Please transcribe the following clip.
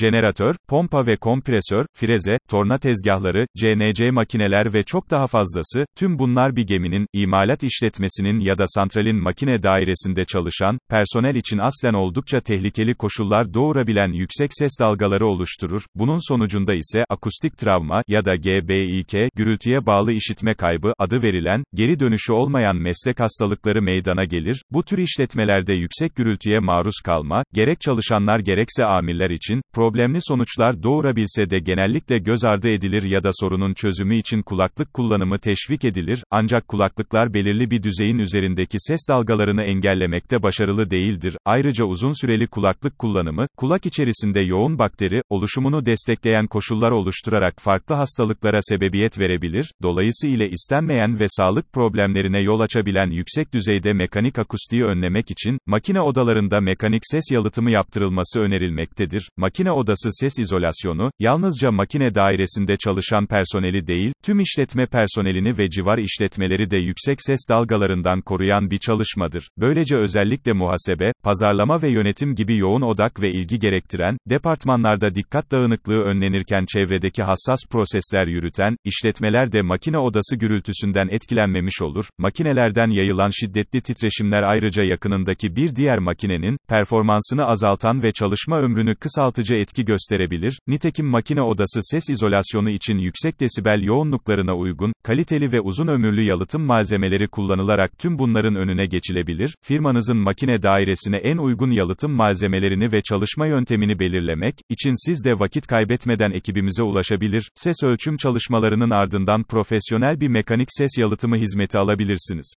jeneratör, pompa ve kompresör, freze, torna tezgahları, CNC makineler ve çok daha fazlası, tüm bunlar bir geminin, imalat işletmesinin ya da santralin makine dairesinde çalışan, personel için aslen oldukça tehlikeli koşullar doğurabilen yüksek ses dalgaları oluşturur, bunun sonucunda ise, akustik travma, ya da GBİK, gürültüye bağlı işitme kaybı, adı verilen, geri dönüşü olmayan meslek hastalıkları meydana gelir, bu tür işletmelerde yüksek gürültüye maruz kalma, gerek çalışanlar gerekse amirler için, problemli sonuçlar doğurabilse de genellikle göz ardı edilir ya da sorunun çözümü için kulaklık kullanımı teşvik edilir, ancak kulaklıklar belirli bir düzeyin üzerindeki ses dalgalarını engellemekte başarılı değildir. Ayrıca uzun süreli kulaklık kullanımı, kulak içerisinde yoğun bakteri, oluşumunu destekleyen koşullar oluşturarak farklı hastalıklara sebebiyet verebilir, dolayısıyla istenmeyen ve sağlık problemlerine yol açabilen yüksek düzeyde mekanik akustiği önlemek için, makine odalarında mekanik ses yalıtımı yaptırılması önerilmektedir. Makine odası ses izolasyonu, yalnızca makine dairesinde çalışan personeli değil, tüm işletme personelini ve civar işletmeleri de yüksek ses dalgalarından koruyan bir çalışmadır. Böylece özellikle muhasebe, pazarlama ve yönetim gibi yoğun odak ve ilgi gerektiren, departmanlarda dikkat dağınıklığı önlenirken çevredeki hassas prosesler yürüten, işletmeler de makine odası gürültüsünden etkilenmemiş olur. Makinelerden yayılan şiddetli titreşimler ayrıca yakınındaki bir diğer makinenin, performansını azaltan ve çalışma ömrünü kısaltıcı etki gösterebilir. Nitekim makine odası ses izolasyonu için yüksek desibel yoğunluklarına uygun, kaliteli ve uzun ömürlü yalıtım malzemeleri kullanılarak tüm bunların önüne geçilebilir. Firmanızın makine dairesine en uygun yalıtım malzemelerini ve çalışma yöntemini belirlemek için siz de vakit kaybetmeden ekibimize ulaşabilir. Ses ölçüm çalışmalarının ardından profesyonel bir mekanik ses yalıtımı hizmeti alabilirsiniz.